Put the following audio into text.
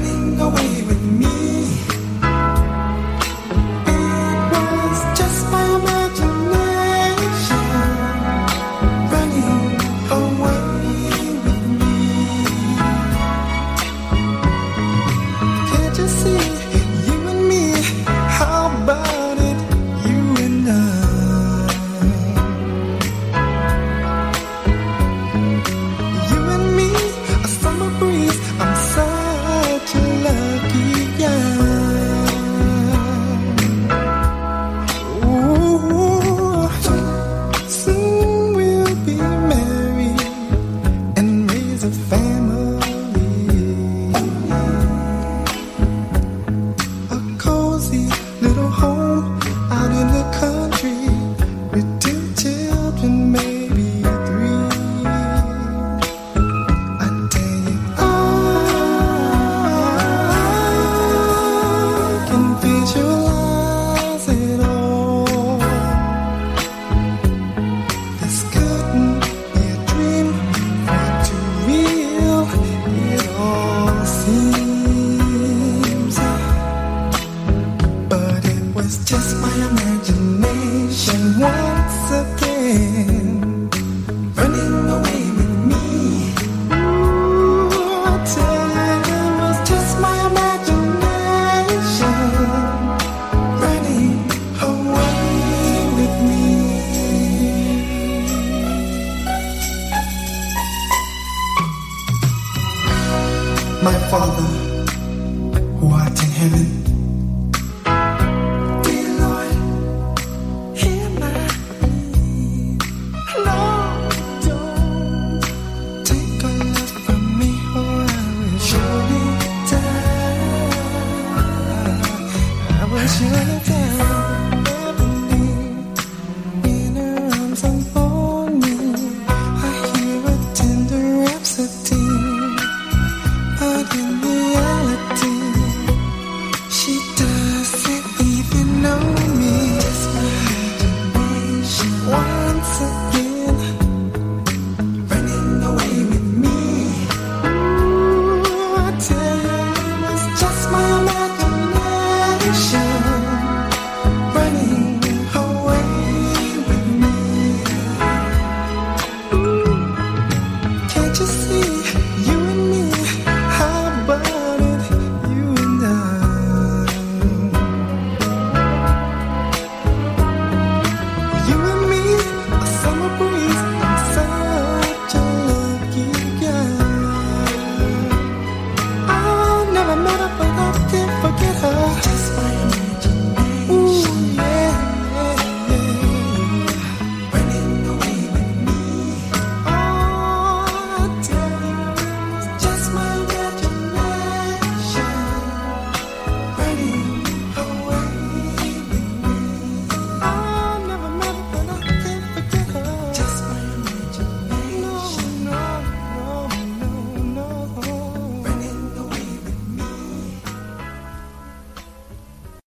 running away with Ooh. my Father who art in heaven once again.